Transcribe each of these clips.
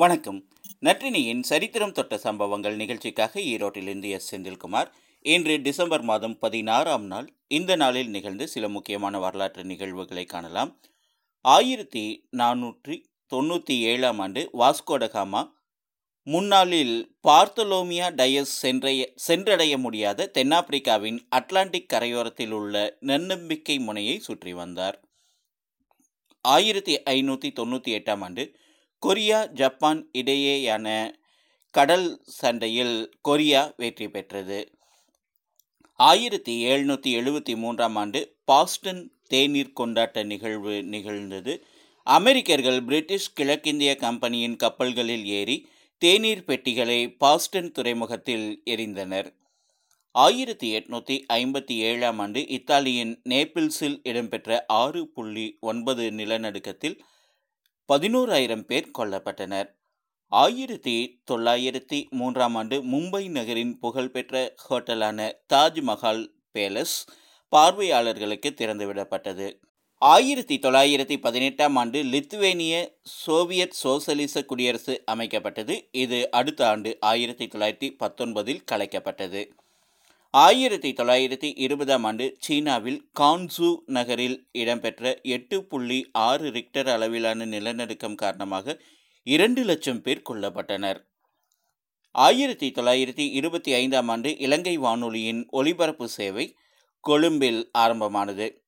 வணக்கம். நற்றினியின் சரித்திரம் தொட்ட சம்பவங்கள் நிகழ்ச்சிக்காக ஈரோட்டிலிருந்து எஸ் செந்தில்குமார். இன்று டிசம்பர் மாதம் பதினாறாம் நாள். இந்த நாளில் நிகழ்ந்து சில முக்கியமான வரலாற்று நிகழ்வுகளை காணலாம். ஆயிரத்தி நானூற்றி தொண்ணூற்றி ஏழாம் ஆண்டு வாஸ்கோடகாமா முன்னாளில் பார்த்தலோமியா டயஸ் சென்றைய சென்றடைய முடியாத தென்னாப்பிரிக்காவின் அட்லாண்டிக் கரையோரத்தில் உள்ள நன்னம்பிக்கை முனையை சுற்றி வந்தார். ஆயிரத்தி ஐநூற்றி தொண்ணூற்றி எட்டாம் ஆண்டு கொரியா ஜப்பான் இடையேயான கடல் சண்டையில் கொரியா வெற்றி பெற்றது. ஆயிரத்தி எழுநூற்றி எழுபத்தி மூன்றாம் ஆண்டு பாஸ்டன் தேநீர் கொண்டாட்ட நிகழ்வு நிகழ்ந்தது. அமெரிக்கர்கள் பிரிட்டிஷ் கிழக்கிந்திய கம்பெனியின் கப்பல்களில் ஏறி தேநீர் பெட்டிகளை பாஸ்டன் துறைமுகத்தில் எரிந்தனர் ஆயிரத்தி எட்நூற்றி ஐம்பத்தி ஏழாம் ஆண்டு இத்தாலியின் நேபிள்ஸில் இடம்பெற்ற ஆறு புள்ளி ஒன்பது நிலநடுக்கத்தில் பதினோராயிரம் பேர் கொல்லப்பட்டனர். ஆயிரத்தி தொள்ளாயிரத்தி மூன்றாம் ஆண்டு மும்பை நகரின் புகழ்பெற்ற ஹோட்டலான தாஜ்மஹால் பேலஸ் பார்வையாளர்களுக்கு திறந்துவிடப்பட்டது. ஆயிரத்தி தொள்ளாயிரத்தி பதினெட்டாம் ஆண்டு லித்துவேனிய சோவியத் சோசலிச குடியரசு அமைக்கப்பட்டது. இது அடுத்த ஆண்டு ஆயிரத்தி தொள்ளாயிரத்தி பத்தொன்பதில் கலைக்கப்பட்டது. ஆயிரத்தி தொள்ளாயிரத்தி இருபதாம் ஆண்டு சீனாவில் கான்சு நகரில் இடம்பெற்ற எட்டு புள்ளி ஆறு ரிக்டர் அளவிலான நிலநடுக்கம் காரணமாக இரண்டு லட்சம் பேர் கொல்லப்பட்டனர். ஆயிரத்தி தொள்ளாயிரத்தி இருபத்தி ஐந்தாம் ஆண்டு இலங்கை வானொலியின் ஒலிபரப்பு சேவை கொழும்பில் ஆரம்பமானது.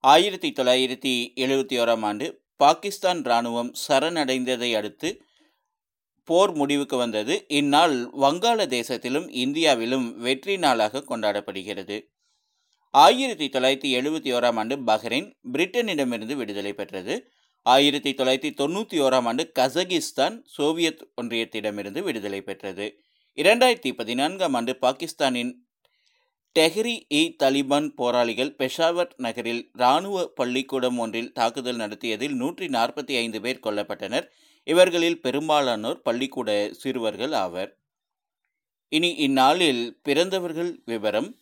ஆயிரத்தி தொள்ளாயிரத்தி எழுபத்தி ஓராம் ஆண்டு பாகிஸ்தான் இராணுவம் சரணடைந்ததை அடுத்து போர் முடிவுக்கு வந்தது. இந்நாள் வங்காள தேசத்திலும் இந்தியாவிலும் வெற்றி நாளாக கொண்டாடப்படுகிறது. ஆயிரத்தி தொள்ளாயிரத்தி எழுபத்தி ஓராம் ஆண்டு பஹ்ரைன் பிரிட்டனிடமிருந்து விடுதலை பெற்றது. ஆயிரத்தி தொள்ளாயிரத்தி தொண்ணூற்றி ஓராம் ஆண்டு கசகிஸ்தான் சோவியத் ஒன்றியத்திடமிருந்து விடுதலை பெற்றது. இரண்டாயிரத்தி பதினான்காம் ஆண்டு பாகிஸ்தானின் டெஹ்ரி இ தலிபான் போராளிகள் பெஷாவர் நகரில் இராணுவ பள்ளிக்கூடம் ஒன்றில் தாக்குதல் நடத்தியதில் நூற்றி நாற்பத்தி ஐந்து பேர் கொல்லப்பட்டனர். இவர்களில் பெரும்பாலானோர் பள்ளிக்கூட சிறுவர்கள் ஆவர். இனி இந்நாளில் பிறந்தவர்கள் விவரம்.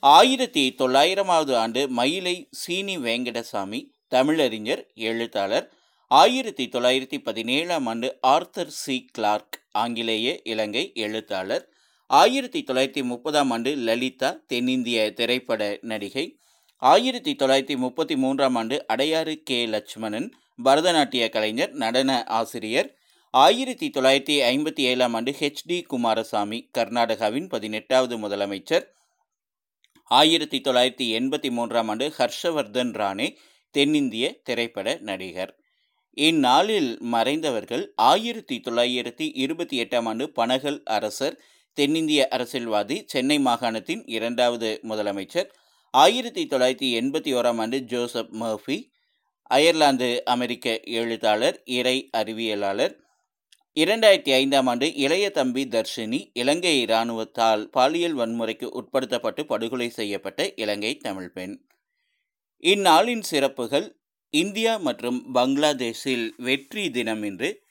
ஆயிரத்தி தொள்ளாயிரமாவது ஆண்டு மயிலை சீனி வேங்கடசாமி தமிழறிஞர் எழுத்தாளர். ஆயிரத்தி தொள்ளாயிரத்தி பதினேழாம் ஆண்டு ஆர்த்தர் சி. கிளார்க் ஆங்கிலேய இலங்கை எழுத்தாளர். ஆயிரத்தி தொள்ளாயிரத்தி முப்பதாம் ஆண்டு லலிதா தென்னிந்திய திரைப்பட நடிகை. ஆயிரத்தி தொள்ளாயிரத்தி முப்பத்தி மூன்றாம் ஆண்டு அடையாறு கே. லட்சுமணன் பரதநாட்டிய கலைஞர் நடன ஆசிரியர். ஆயிரத்தி தொள்ளாயிரத்தி ஐம்பத்தி ஏழாம் ஆண்டு ஹெச் டி குமாரசாமி கர்நாடகாவின் பதினெட்டாவது முதலமைச்சர். ஆயிரத்தி தொள்ளாயிரத்தி எண்பத்தி மூன்றாம் ஆண்டு ஹர்ஷவர்தன் ராணே தென்னிந்திய திரைப்பட நடிகர். இந்நாளில் மறைந்தவர்கள் ஆயிரத்தி தொள்ளாயிரத்தி இருபத்தி எட்டாம் ஆண்டு பனகல் அரசர் தென்னிந்திய அரசியல்வாதி சென்னை மாகாணத்தின் இரண்டாவது முதலமைச்சர். ஆயிரத்தி தொள்ளாயிரத்தி எண்பத்தி ஓராம் ஆண்டு ஜோசப் மர்ஃபி அயர்லாந்து அமெரிக்க எழுத்தாளர் இறை அறிவியலாளர். இரண்டாயிரத்தி ஐந்தாம் ஆண்டு இளைய தம்பி தர்ஷினி இலங்கை இராணுவத்தால் பாலியல் வன்முறைக்கு உட்படுத்தப்பட்டு படுகொலை செய்யப்பட்ட இலங்கை தமிழ் பெண். இந்நாளின் சிறப்புகள் இந்தியா மற்றும் பங்களாதேஷில் வெற்றி தினம் என்று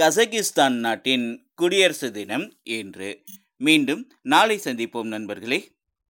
கசகிஸ்தான் நாட்டின் குடியரசு தினம் என்று. மீண்டும் நாளை சந்திப்போம் நண்பர்களே.